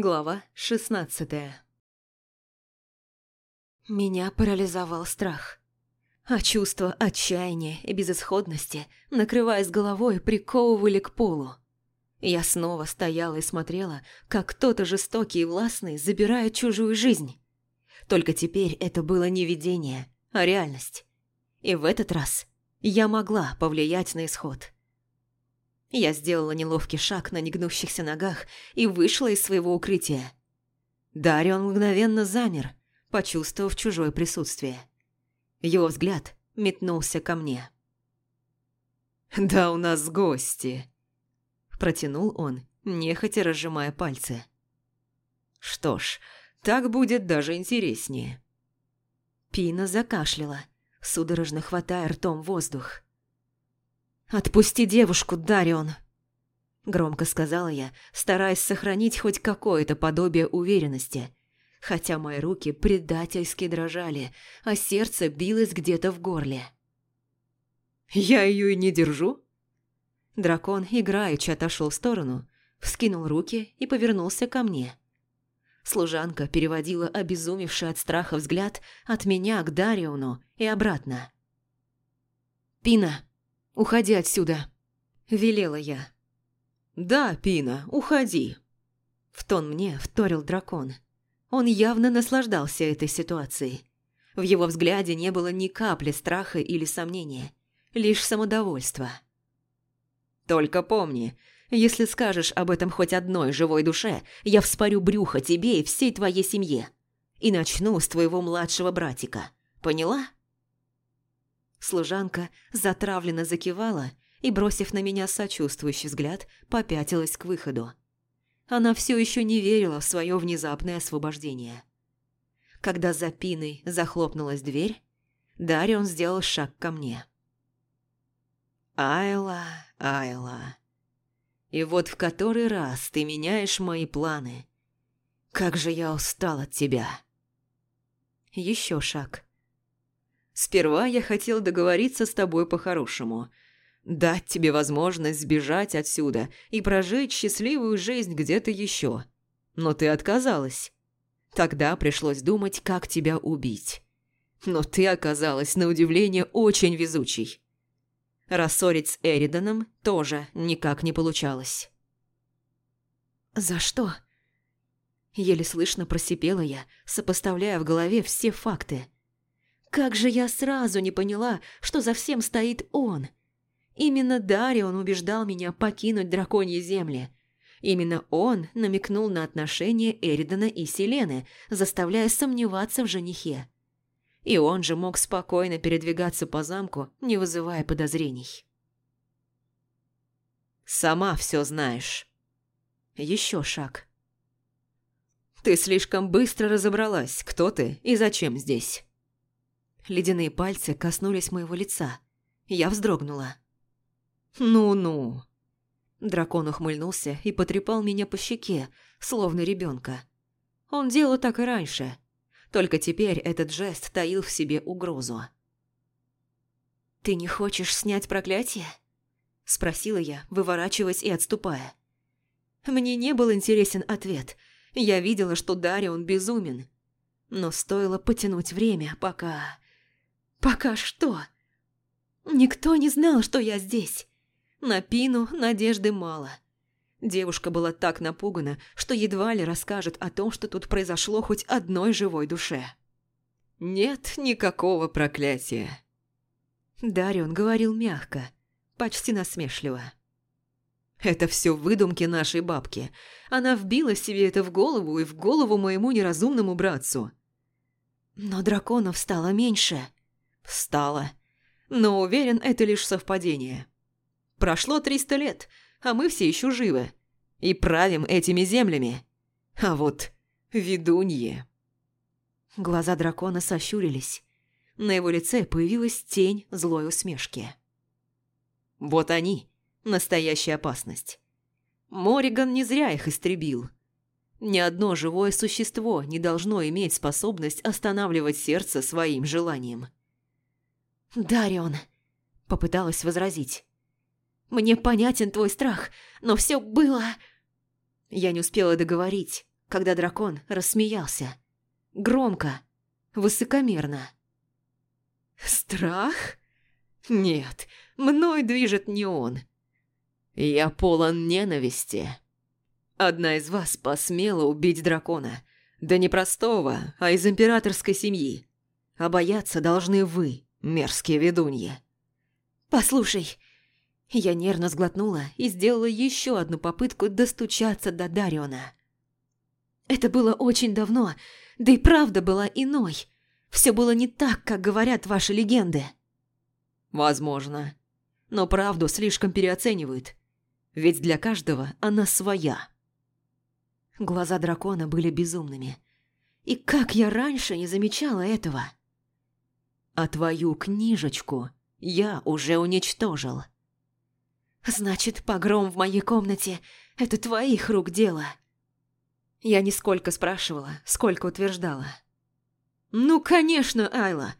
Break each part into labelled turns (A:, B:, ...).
A: Глава шестнадцатая Меня парализовал страх. А чувство отчаяния и безысходности, накрываясь головой, приковывали к полу. Я снова стояла и смотрела, как кто-то жестокий и властный забирает чужую жизнь. Только теперь это было не видение, а реальность. И в этот раз я могла повлиять на исход. Я сделала неловкий шаг на негнущихся ногах и вышла из своего укрытия. Дарион мгновенно замер, почувствовав чужое присутствие. Его взгляд метнулся ко мне. «Да у нас гости!» Протянул он, нехотя разжимая пальцы. «Что ж, так будет даже интереснее». Пина закашляла, судорожно хватая ртом воздух. «Отпусти девушку, Дарион!» Громко сказала я, стараясь сохранить хоть какое-то подобие уверенности, хотя мои руки предательски дрожали, а сердце билось где-то в горле. «Я ее и не держу?» Дракон играючи отошел в сторону, вскинул руки и повернулся ко мне. Служанка переводила обезумевший от страха взгляд от меня к Дариону и обратно. «Пина, уходи отсюда!» – велела я. «Да, Пина, уходи!» В тон мне вторил дракон. Он явно наслаждался этой ситуацией. В его взгляде не было ни капли страха или сомнения, лишь самодовольство. «Только помни, если скажешь об этом хоть одной живой душе, я вспорю брюхо тебе и всей твоей семье. И начну с твоего младшего братика. Поняла?» Служанка затравленно закивала и, бросив на меня сочувствующий взгляд, попятилась к выходу. Она все еще не верила в свое внезапное освобождение. Когда за пиной захлопнулась дверь, Дарион сделал шаг ко мне. «Айла, Айла, и вот в который раз ты меняешь мои планы. Как же я устал от тебя!» Еще шаг. «Сперва я хотел договориться с тобой по-хорошему», дать тебе возможность сбежать отсюда и прожить счастливую жизнь где-то еще. Но ты отказалась. Тогда пришлось думать, как тебя убить. Но ты оказалась, на удивление, очень везучей. Рассорить с Эриданом тоже никак не получалось. «За что?» Еле слышно просипела я, сопоставляя в голове все факты. «Как же я сразу не поняла, что за всем стоит он!» Именно Дарион убеждал меня покинуть драконьи земли. Именно он намекнул на отношения Эридана и Селены, заставляя сомневаться в женихе. И он же мог спокойно передвигаться по замку, не вызывая подозрений. «Сама все знаешь». Еще шаг. «Ты слишком быстро разобралась, кто ты и зачем здесь». Ледяные пальцы коснулись моего лица. Я вздрогнула. «Ну-ну». Дракон ухмыльнулся и потрепал меня по щеке, словно ребенка. Он делал так и раньше, только теперь этот жест таил в себе угрозу. «Ты не хочешь снять проклятие?» – спросила я, выворачиваясь и отступая. Мне не был интересен ответ. Я видела, что Дарион безумен. Но стоило потянуть время, пока... Пока что? Никто не знал, что я здесь. На Пину надежды мало. Девушка была так напугана, что едва ли расскажет о том, что тут произошло хоть одной живой душе. «Нет никакого проклятия». Дарион говорил мягко, почти насмешливо. «Это все выдумки нашей бабки. Она вбила себе это в голову и в голову моему неразумному братцу». «Но драконов стало меньше». «Стало. Но уверен, это лишь совпадение. Прошло триста лет, а мы все еще живы. И правим этими землями. А вот ведунье...» Глаза дракона сощурились. На его лице появилась тень злой усмешки. «Вот они, настоящая опасность. Мориган не зря их истребил. Ни одно живое существо не должно иметь способность останавливать сердце своим желанием». «Дарион», — попыталась возразить. Мне понятен твой страх, но все было...» Я не успела договорить. когда дракон рассмеялся. Громко, высокомерно. «Страх? Нет, мной движет не он. Я полон ненависти. Одна из вас посмела убить дракона. Да не простого, а из императорской семьи. А бояться должны вы, мерзкие ведуньи. Послушай, я нервно сглотнула и сделала еще одну попытку достучаться до Дариона. Это было очень давно, да и правда была иной. Все было не так, как говорят ваши легенды. Возможно. Но правду слишком переоценивают. Ведь для каждого она своя. Глаза дракона были безумными. И как я раньше не замечала этого? А твою книжечку я уже уничтожил. Значит, погром в моей комнате – это твоих рук дело. Я не сколько спрашивала, сколько утверждала. «Ну, конечно, Айла.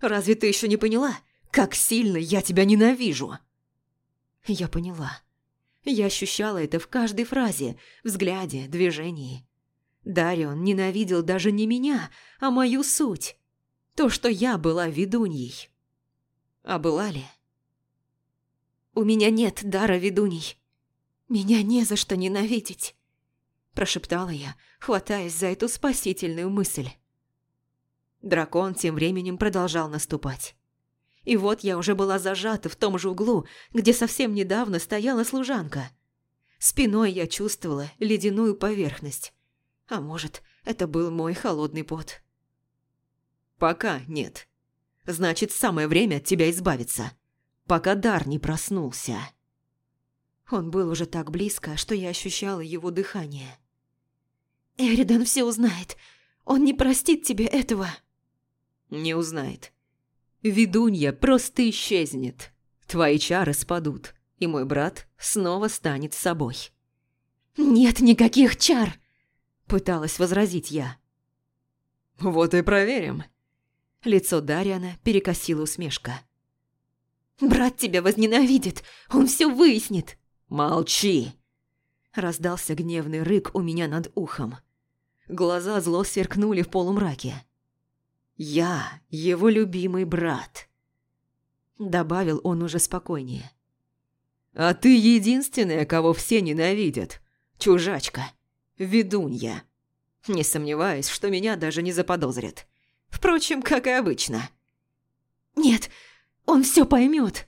A: Разве ты еще не поняла, как сильно я тебя ненавижу?» Я поняла. Я ощущала это в каждой фразе, взгляде, движении. Дарион ненавидел даже не меня, а мою суть. То, что я была ведуньей. А была ли? «У меня нет дара ведуней. Меня не за что ненавидеть», – прошептала я, хватаясь за эту спасительную мысль. Дракон тем временем продолжал наступать. И вот я уже была зажата в том же углу, где совсем недавно стояла служанка. Спиной я чувствовала ледяную поверхность. А может, это был мой холодный пот. «Пока нет. Значит, самое время от тебя избавиться пока дар не проснулся. Он был уже так близко, что я ощущала его дыхание. «Эридан все узнает. Он не простит тебе этого». «Не узнает. Ведунья просто исчезнет. Твои чары спадут, и мой брат снова станет собой». «Нет никаких чар!» – пыталась возразить я. «Вот и проверим». Лицо Дариана перекосило усмешка. «Брат тебя возненавидит, он все выяснит!» «Молчи!» Раздался гневный рык у меня над ухом. Глаза зло сверкнули в полумраке. «Я его любимый брат», — добавил он уже спокойнее. «А ты единственная, кого все ненавидят. Чужачка, ведунья. Не сомневаюсь, что меня даже не заподозрят. Впрочем, как и обычно». «Нет, он все поймет.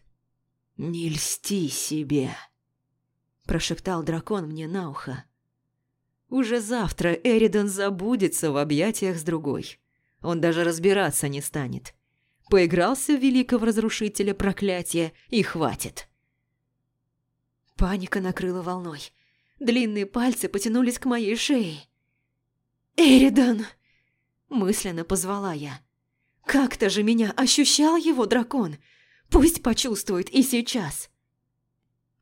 A: «Не льсти себе», – прошептал дракон мне на ухо. «Уже завтра Эридан забудется в объятиях с другой. Он даже разбираться не станет. Поигрался в великого разрушителя проклятия и хватит». Паника накрыла волной. Длинные пальцы потянулись к моей шее. «Эридан!» – мысленно позвала я. Как-то же меня ощущал его дракон. Пусть почувствует и сейчас.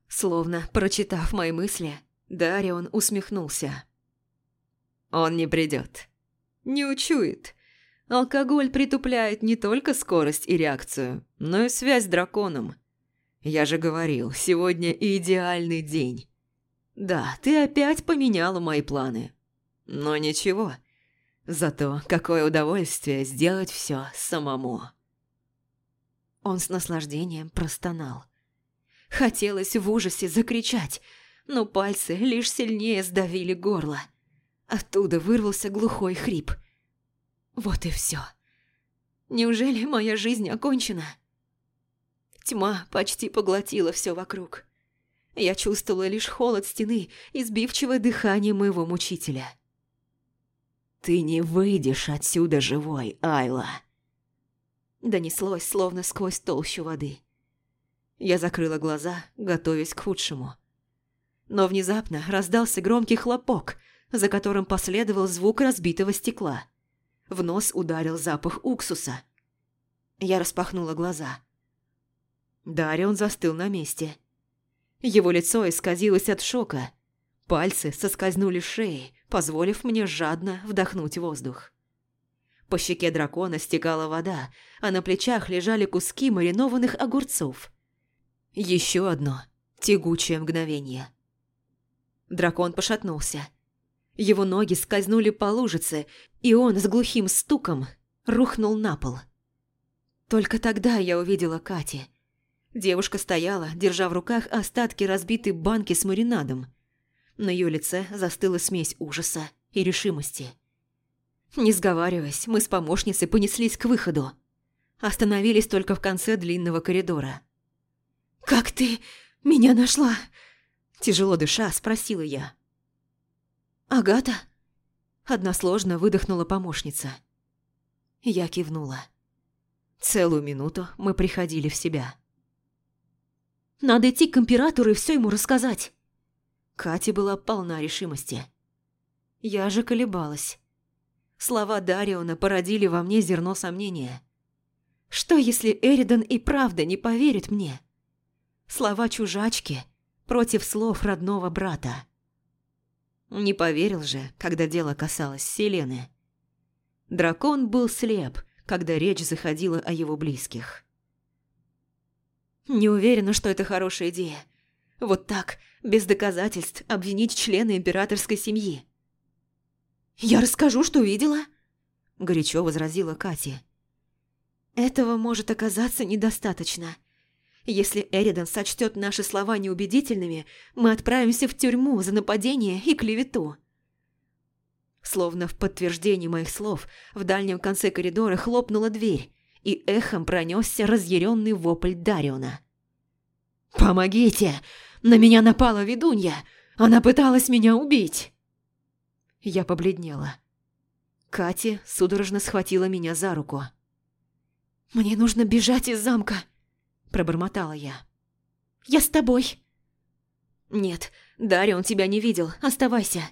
A: Словно прочитав мои мысли, Дарион усмехнулся. Он не придет. Не учует. Алкоголь притупляет не только скорость и реакцию, но и связь с драконом. Я же говорил, сегодня идеальный день. Да, ты опять поменяла мои планы. Но ничего, Зато какое удовольствие сделать все самому. Он с наслаждением простонал. Хотелось в ужасе закричать, но пальцы лишь сильнее сдавили горло. Оттуда вырвался глухой хрип. Вот и все. Неужели моя жизнь окончена? Тьма почти поглотила все вокруг. Я чувствовала лишь холод стены и сбивчивое дыхание моего мучителя. «Ты не выйдешь отсюда живой, Айла!» Донеслось, словно сквозь толщу воды. Я закрыла глаза, готовясь к худшему. Но внезапно раздался громкий хлопок, за которым последовал звук разбитого стекла. В нос ударил запах уксуса. Я распахнула глаза. Дарион застыл на месте. Его лицо исказилось от шока. Пальцы соскользнули с шеи, позволив мне жадно вдохнуть воздух. По щеке дракона стекала вода, а на плечах лежали куски маринованных огурцов. Еще одно тягучее мгновение. Дракон пошатнулся. Его ноги скользнули по лужице, и он с глухим стуком рухнул на пол. Только тогда я увидела Кати. Девушка стояла, держа в руках остатки разбитой банки с маринадом. На ее лице застыла смесь ужаса и решимости. Не сговариваясь, мы с помощницей понеслись к выходу. Остановились только в конце длинного коридора. «Как ты меня нашла?» Тяжело дыша, спросила я. «Агата?» Односложно выдохнула помощница. Я кивнула. Целую минуту мы приходили в себя. «Надо идти к императору и все ему рассказать!» Катя была полна решимости. Я же колебалась. Слова Дариона породили во мне зерно сомнения. Что, если Эридан и правда не поверит мне? Слова чужачки против слов родного брата. Не поверил же, когда дело касалось Селены. Дракон был слеп, когда речь заходила о его близких. Не уверена, что это хорошая идея. Вот так, без доказательств, обвинить члена императорской семьи. «Я расскажу, что видела», – горячо возразила Катя. «Этого может оказаться недостаточно. Если Эридан сочтет наши слова неубедительными, мы отправимся в тюрьму за нападение и клевету». Словно в подтверждение моих слов, в дальнем конце коридора хлопнула дверь, и эхом пронесся разъяренный вопль Дариона. «Помогите! На меня напала ведунья! Она пыталась меня убить!» Я побледнела. Катя судорожно схватила меня за руку. «Мне нужно бежать из замка!» – пробормотала я. «Я с тобой!» «Нет, Дарион тебя не видел, оставайся!»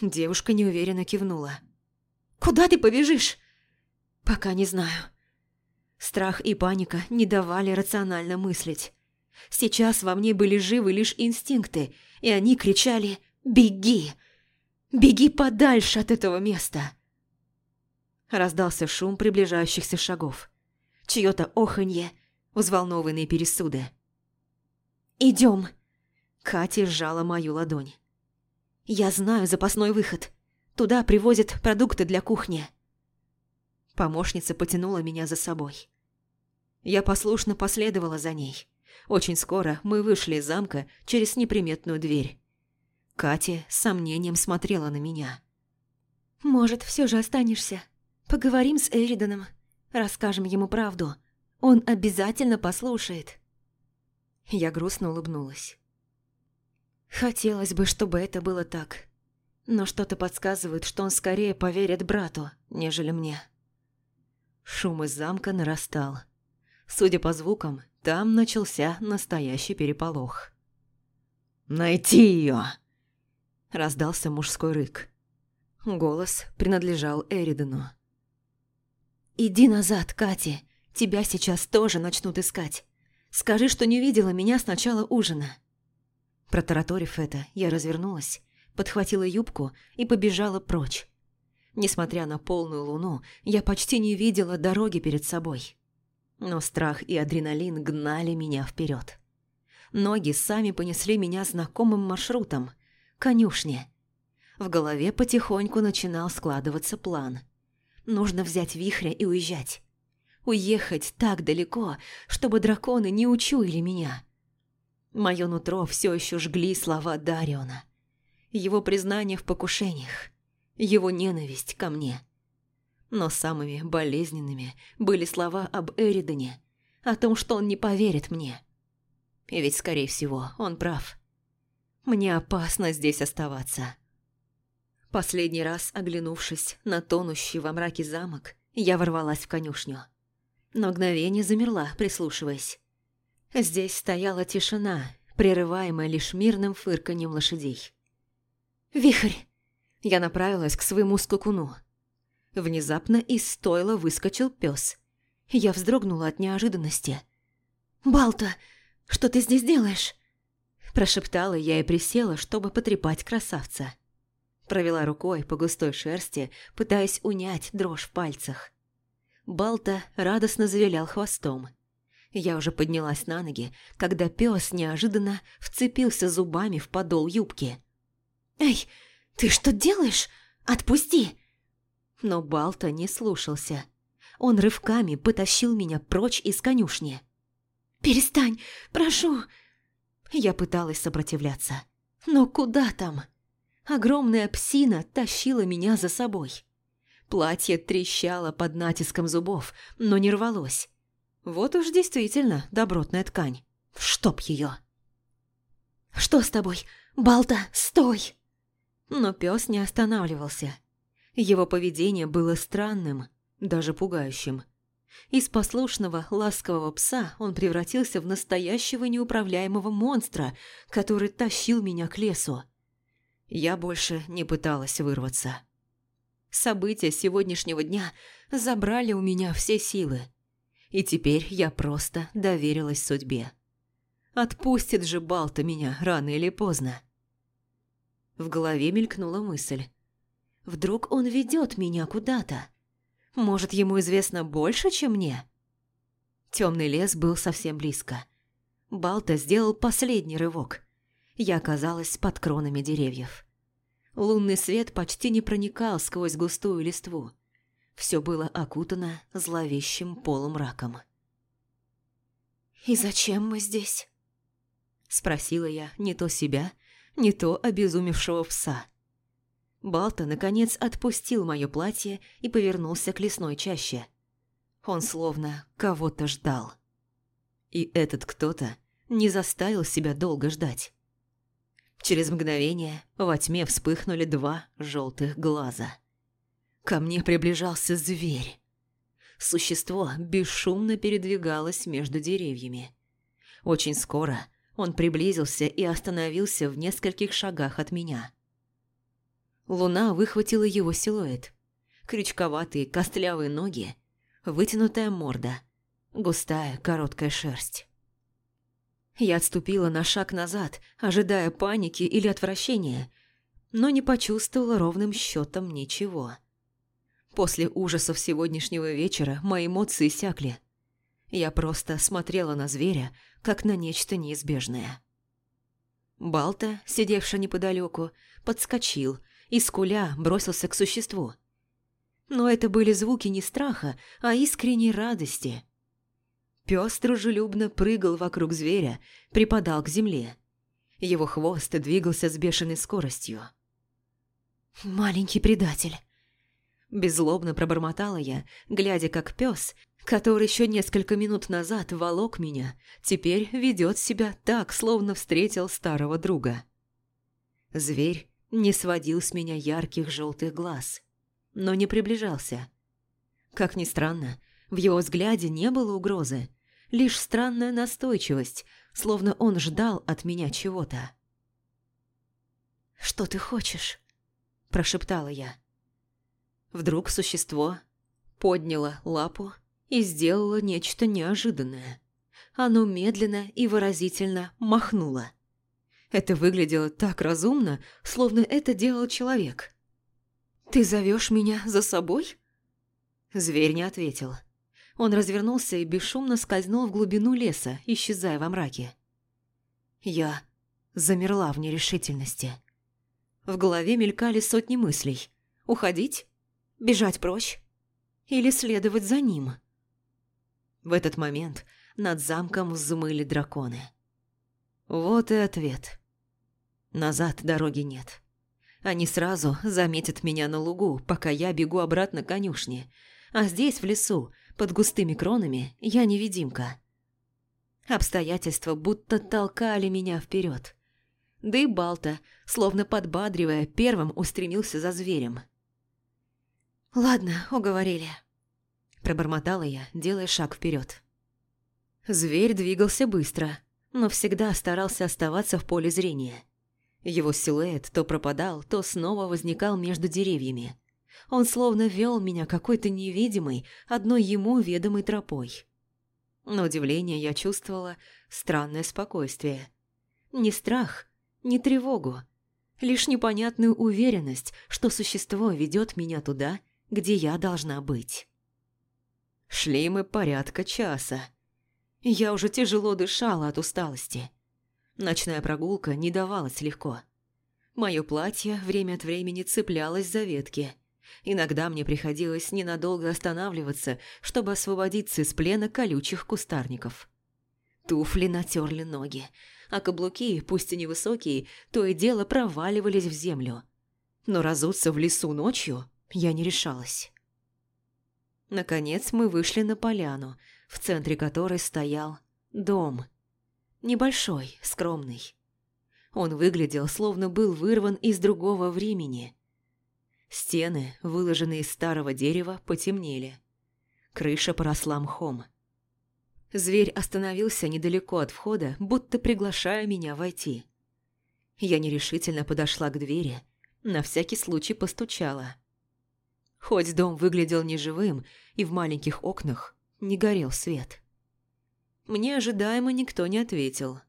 A: Девушка неуверенно кивнула. «Куда ты побежишь?» «Пока не знаю». Страх и паника не давали рационально мыслить. Сейчас во мне были живы лишь инстинкты, и они кричали «Беги! Беги подальше от этого места!» Раздался шум приближающихся шагов. Чьё-то оханье, взволнованные пересуды. «Идём!» Катя сжала мою ладонь. «Я знаю запасной выход. Туда привозят продукты для кухни». Помощница потянула меня за собой. Я послушно последовала за ней. Очень скоро мы вышли из замка через неприметную дверь. Катя с сомнением смотрела на меня. «Может, все же останешься? Поговорим с Эриданом, расскажем ему правду. Он обязательно послушает». Я грустно улыбнулась. Хотелось бы, чтобы это было так. Но что-то подсказывает, что он скорее поверит брату, нежели мне. Шум из замка нарастал. Судя по звукам, там начался настоящий переполох. «Найти ее!» Раздался мужской рык. Голос принадлежал Эридену. «Иди назад, Катя. Тебя сейчас тоже начнут искать. Скажи, что не видела меня с начала ужина». Протараторив это, я развернулась, подхватила юбку и побежала прочь. Несмотря на полную луну, я почти не видела дороги перед собой. Но страх и адреналин гнали меня вперед. Ноги сами понесли меня знакомым маршрутом – конюшне. В голове потихоньку начинал складываться план. Нужно взять вихря и уезжать. Уехать так далеко, чтобы драконы не учуяли меня – Мое нутро все еще жгли слова Дариона. Его признание в покушениях, его ненависть ко мне. Но самыми болезненными были слова об Эридоне, о том, что он не поверит мне. И ведь, скорее всего, он прав. Мне опасно здесь оставаться. Последний раз, оглянувшись на тонущий во мраке замок, я ворвалась в конюшню. На мгновение замерла, прислушиваясь. Здесь стояла тишина, прерываемая лишь мирным фырканьем лошадей. «Вихрь!» Я направилась к своему скакуну. Внезапно из стойла выскочил пес. Я вздрогнула от неожиданности. «Балта, что ты здесь делаешь?» Прошептала я и присела, чтобы потрепать красавца. Провела рукой по густой шерсти, пытаясь унять дрожь в пальцах. Балта радостно завилял хвостом. Я уже поднялась на ноги, когда пес неожиданно вцепился зубами в подол юбки. «Эй, «Ты что делаешь? Отпусти!» Но Балта не слушался. Он рывками потащил меня прочь из конюшни. «Перестань, прошу!» Я пыталась сопротивляться. Но куда там? Огромная псина тащила меня за собой. Платье трещало под натиском зубов, но не рвалось. Вот уж действительно добротная ткань. Чтоб ее. «Что с тобой? Балта, стой!» Но пес не останавливался. Его поведение было странным, даже пугающим. Из послушного, ласкового пса он превратился в настоящего неуправляемого монстра, который тащил меня к лесу. Я больше не пыталась вырваться. События сегодняшнего дня забрали у меня все силы. И теперь я просто доверилась судьбе. Отпустит же Балта меня рано или поздно. В голове мелькнула мысль. Вдруг он ведет меня куда-то? Может, ему известно больше, чем мне? Темный лес был совсем близко. Балта сделал последний рывок. Я оказалась под кронами деревьев. Лунный свет почти не проникал сквозь густую листву. Все было окутано зловещим полумраком. «И зачем мы здесь?» Спросила я не то себя, не то обезумевшего пса. Балта, наконец, отпустил мое платье и повернулся к лесной чаще. Он словно кого-то ждал. И этот кто-то не заставил себя долго ждать. Через мгновение во тьме вспыхнули два желтых глаза. Ко мне приближался зверь. Существо бесшумно передвигалось между деревьями. Очень скоро он приблизился и остановился в нескольких шагах от меня. Луна выхватила его силуэт. Крючковатые костлявые ноги, вытянутая морда, густая короткая шерсть. Я отступила на шаг назад, ожидая паники или отвращения, но не почувствовала ровным счетом ничего. После ужасов сегодняшнего вечера мои эмоции сякли. Я просто смотрела на зверя, как на нечто неизбежное. Балта, сидевший неподалеку, подскочил и, скуля, бросился к существу. Но это были звуки не страха, а искренней радости. Пес дружелюбно прыгал вокруг зверя, припадал к земле. Его хвост двигался с бешеной скоростью. «Маленький предатель!» Беззлобно пробормотала я, глядя, как пес, который еще несколько минут назад волок меня, теперь ведет себя так, словно встретил старого друга. Зверь не сводил с меня ярких желтых глаз, но не приближался. Как ни странно, в его взгляде не было угрозы, лишь странная настойчивость, словно он ждал от меня чего-то. «Что ты хочешь?» – прошептала я. Вдруг существо подняло лапу и сделало нечто неожиданное. Оно медленно и выразительно махнуло. Это выглядело так разумно, словно это делал человек. «Ты зовешь меня за собой?» Зверь не ответил. Он развернулся и бесшумно скользнул в глубину леса, исчезая во мраке. Я замерла в нерешительности. В голове мелькали сотни мыслей. Уходить? Бежать прочь? Или следовать за ним? В этот момент над замком взмыли драконы. Вот и ответ. Назад дороги нет. Они сразу заметят меня на лугу, пока я бегу обратно к конюшне. А здесь, в лесу, под густыми кронами, я невидимка. Обстоятельства будто толкали меня вперед. Да и Балта, словно подбадривая, первым устремился за зверем. «Ладно, уговорили», – пробормотала я, делая шаг вперед. Зверь двигался быстро, но всегда старался оставаться в поле зрения. Его силуэт то пропадал, то снова возникал между деревьями. Он словно вел меня какой-то невидимой, одной ему ведомой тропой. На удивление я чувствовала странное спокойствие. Не страх, не тревогу, лишь непонятную уверенность, что существо ведет меня туда, где я должна быть. Шли мы порядка часа. Я уже тяжело дышала от усталости. Ночная прогулка не давалась легко. Мое платье время от времени цеплялось за ветки. Иногда мне приходилось ненадолго останавливаться, чтобы освободиться из плена колючих кустарников. Туфли натерли ноги, а каблуки, пусть и невысокие, то и дело проваливались в землю. Но разуться в лесу ночью я не решалась. Наконец мы вышли на поляну, в центре которой стоял дом. Небольшой, скромный. Он выглядел, словно был вырван из другого времени. Стены, выложенные из старого дерева, потемнели. Крыша поросла мхом. Зверь остановился недалеко от входа, будто приглашая меня войти. Я нерешительно подошла к двери, на всякий случай постучала. Хоть дом выглядел неживым, и в маленьких окнах не горел свет. Мне ожидаемо никто не ответил.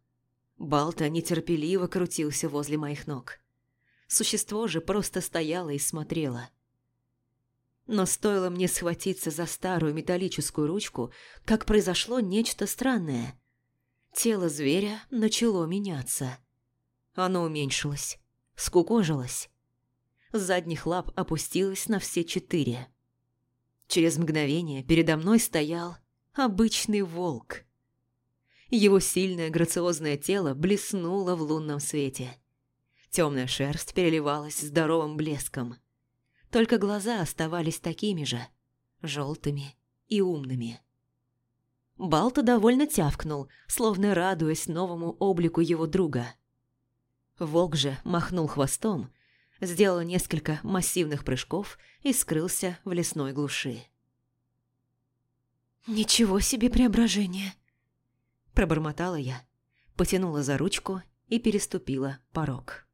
A: Балта нетерпеливо крутился возле моих ног. Существо же просто стояло и смотрело. Но стоило мне схватиться за старую металлическую ручку, как произошло нечто странное. Тело зверя начало меняться. Оно уменьшилось, скукожилось. С задних лап опустилось на все четыре. Через мгновение передо мной стоял обычный волк. Его сильное грациозное тело блеснуло в лунном свете. Темная шерсть переливалась здоровым блеском. Только глаза оставались такими же, желтыми и умными. Балта довольно тявкнул, словно радуясь новому облику его друга. Волк же махнул хвостом, сделал несколько массивных прыжков и скрылся в лесной глуши. «Ничего себе преображение!» Пробормотала я, потянула за ручку и переступила порог.